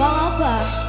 王老板。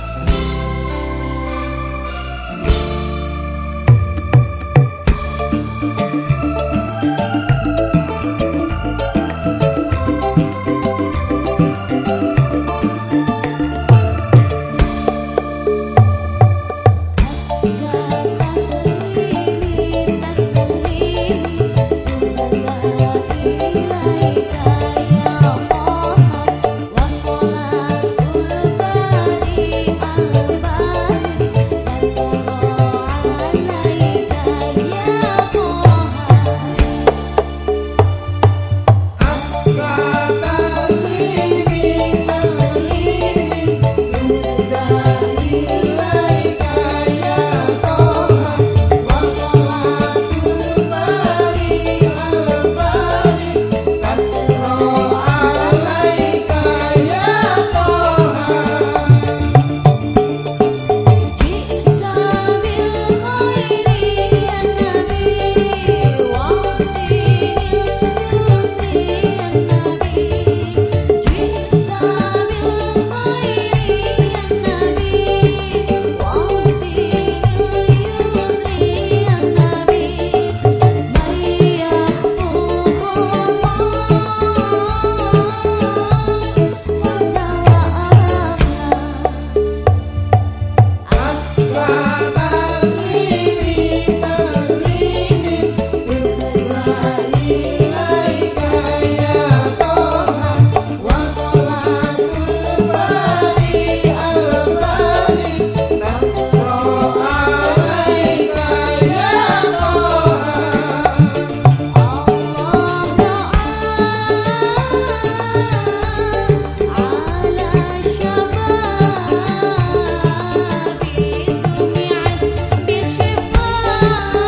Oh.